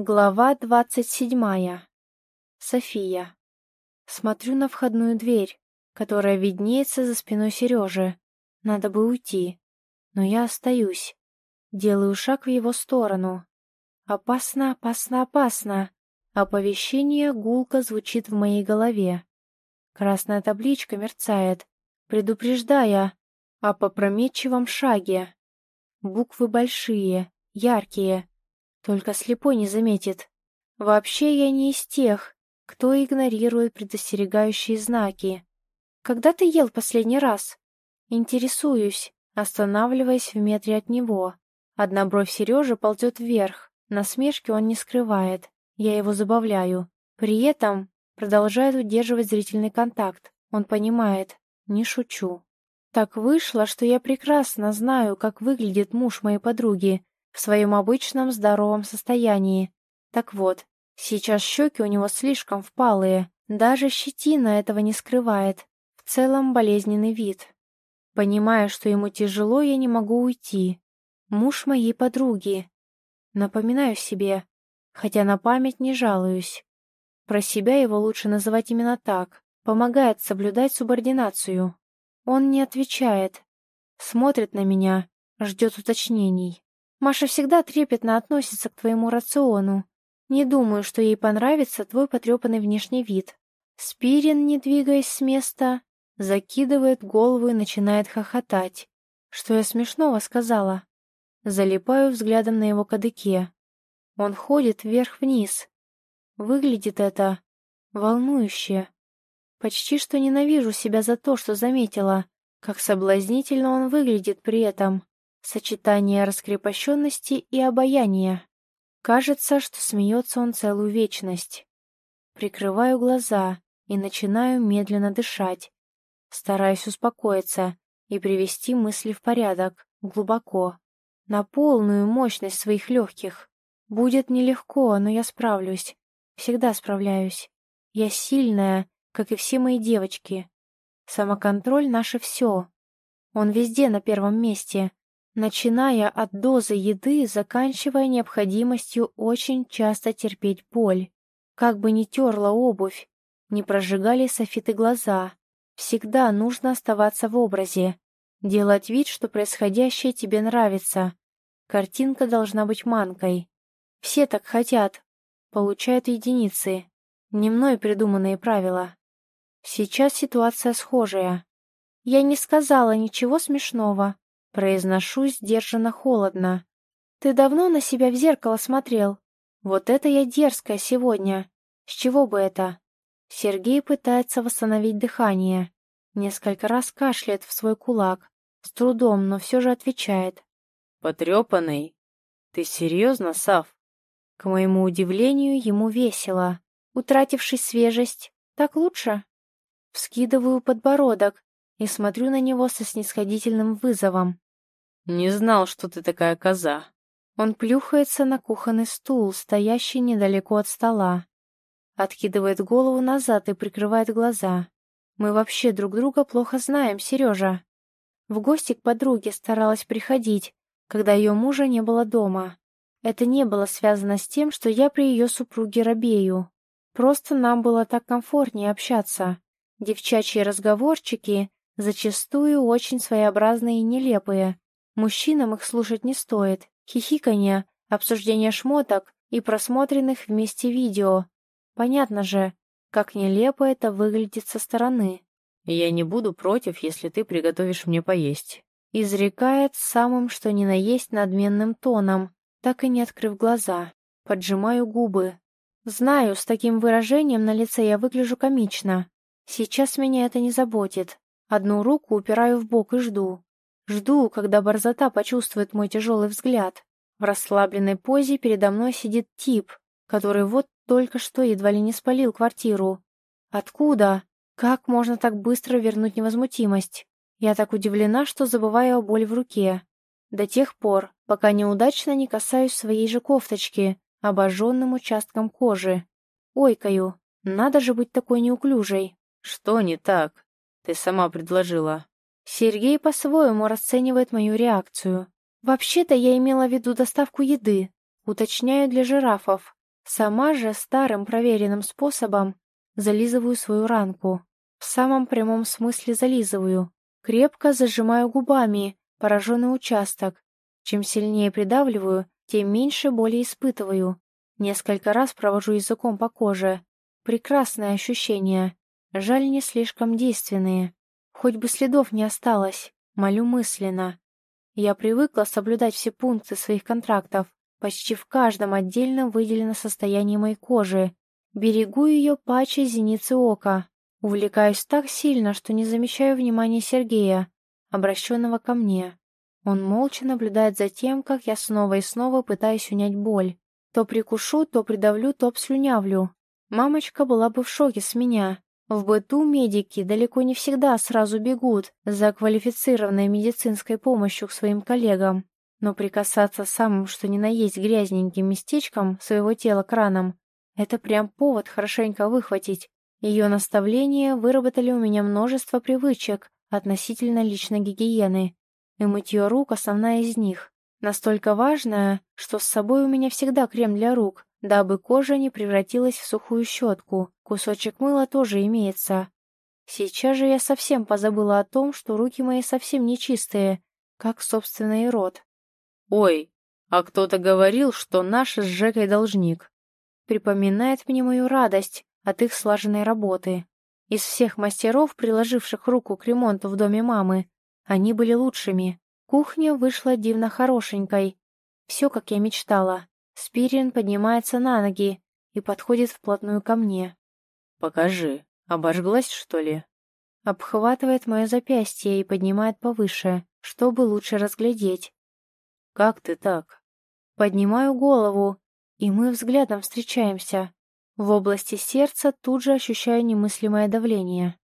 Глава двадцать седьмая. София. Смотрю на входную дверь, которая виднеется за спиной Сережи. Надо бы уйти. Но я остаюсь. Делаю шаг в его сторону. Опасно, опасно, опасно. Оповещение гулко звучит в моей голове. Красная табличка мерцает, предупреждая о попрометчивом шаге. Буквы большие, яркие, только слепой не заметит. Вообще я не из тех, кто игнорирует предостерегающие знаки. Когда ты ел последний раз? Интересуюсь, останавливаясь в метре от него. Одна бровь Сережи ползет вверх, насмешки он не скрывает. Я его забавляю. При этом продолжает удерживать зрительный контакт. Он понимает, не шучу. Так вышло, что я прекрасно знаю, как выглядит муж моей подруги, в своем обычном здоровом состоянии. Так вот, сейчас щеки у него слишком впалые, даже щетина этого не скрывает. В целом болезненный вид. Понимая, что ему тяжело, я не могу уйти. Муж моей подруги. Напоминаю себе, хотя на память не жалуюсь. Про себя его лучше называть именно так. Помогает соблюдать субординацию. Он не отвечает. Смотрит на меня, ждет уточнений. Маша всегда трепетно относится к твоему рациону. Не думаю, что ей понравится твой потрепанный внешний вид. Спирин, не двигаясь с места, закидывает голову и начинает хохотать. Что я смешного сказала? Залипаю взглядом на его кадыке. Он ходит вверх-вниз. Выглядит это волнующе. Почти что ненавижу себя за то, что заметила, как соблазнительно он выглядит при этом. Сочетание раскрепощенности и обаяния. Кажется, что смеется он целую вечность. Прикрываю глаза и начинаю медленно дышать. Стараюсь успокоиться и привести мысли в порядок, глубоко, на полную мощность своих легких. Будет нелегко, но я справлюсь. Всегда справляюсь. Я сильная, как и все мои девочки. Самоконтроль — наше все. Он везде на первом месте, начиная от дозы еды, заканчивая необходимостью очень часто терпеть боль. Как бы ни терла обувь, не прожигали софиты глаза. Всегда нужно оставаться в образе, делать вид, что происходящее тебе нравится. Картинка должна быть манкой. Все так хотят, получают единицы. Не мной придуманные правила. Сейчас ситуация схожая. Я не сказала ничего смешного, Произношу сдержанно холодно. «Ты давно на себя в зеркало смотрел? Вот это я дерзкая сегодня. С чего бы это?» Сергей пытается восстановить дыхание. Несколько раз кашляет в свой кулак. С трудом, но все же отвечает. «Потрепанный? Ты серьезно, Сав?» К моему удивлению, ему весело. Утративший свежесть, так лучше? Вскидываю подбородок и смотрю на него со снисходительным вызовом. «Не знал, что ты такая коза». Он плюхается на кухонный стул, стоящий недалеко от стола. Откидывает голову назад и прикрывает глаза. Мы вообще друг друга плохо знаем, Сережа. В гости к подруге старалась приходить, когда ее мужа не было дома. Это не было связано с тем, что я при ее супруге робею. Просто нам было так комфортнее общаться. Девчачьи разговорчики зачастую очень своеобразные и нелепые, Мужчинам их слушать не стоит. Хихиканье, обсуждение шмоток и просмотренных вместе видео. Понятно же, как нелепо это выглядит со стороны. «Я не буду против, если ты приготовишь мне поесть», изрекает самым что ни на есть надменным тоном, так и не открыв глаза. Поджимаю губы. Знаю, с таким выражением на лице я выгляжу комично. Сейчас меня это не заботит. Одну руку упираю в бок и жду. Жду, когда борзота почувствует мой тяжелый взгляд. В расслабленной позе передо мной сидит тип, который вот только что едва ли не спалил квартиру. Откуда? Как можно так быстро вернуть невозмутимость? Я так удивлена, что забываю о боли в руке. До тех пор, пока неудачно не касаюсь своей же кофточки, обожженным участком кожи. Ойкаю, надо же быть такой неуклюжей. Что не так? Ты сама предложила. Сергей по-своему расценивает мою реакцию. Вообще-то я имела в виду доставку еды. Уточняю для жирафов. Сама же старым проверенным способом зализываю свою ранку. В самом прямом смысле зализываю. Крепко зажимаю губами пораженный участок. Чем сильнее придавливаю, тем меньше боли испытываю. Несколько раз провожу языком по коже. Прекрасное ощущение. Жаль, не слишком действенные. Хоть бы следов не осталось, молю мысленно. Я привыкла соблюдать все пункты своих контрактов. Почти в каждом отдельно выделено состояние моей кожи. Берегу ее паче зеницы ока. Увлекаюсь так сильно, что не замечаю внимания Сергея, обращенного ко мне. Он молча наблюдает за тем, как я снова и снова пытаюсь унять боль. То прикушу, то придавлю, то обслюнявлю. Мамочка была бы в шоке с меня. В быту медики далеко не всегда сразу бегут за квалифицированной медицинской помощью к своим коллегам. Но прикасаться самым что ни на есть грязненьким местечком своего тела краном — это прям повод хорошенько выхватить. Ее наставления выработали у меня множество привычек относительно личной гигиены, и мытье рук — основная из них. Настолько важная, что с собой у меня всегда крем для рук, дабы кожа не превратилась в сухую щетку. Кусочек мыла тоже имеется. Сейчас же я совсем позабыла о том, что руки мои совсем не чистые, как, собственно, и рот. «Ой, а кто-то говорил, что наш с Жекой должник». Припоминает мне мою радость, от их слаженной работы. Из всех мастеров, приложивших руку к ремонту в доме мамы, они были лучшими. Кухня вышла дивно хорошенькой. Все, как я мечтала. Спирин поднимается на ноги и подходит вплотную ко мне. «Покажи. Обожглась, что ли?» Обхватывает мое запястье и поднимает повыше, чтобы лучше разглядеть. «Как ты так?» Поднимаю голову, и мы взглядом встречаемся. В области сердца тут же ощущаю немыслимое давление.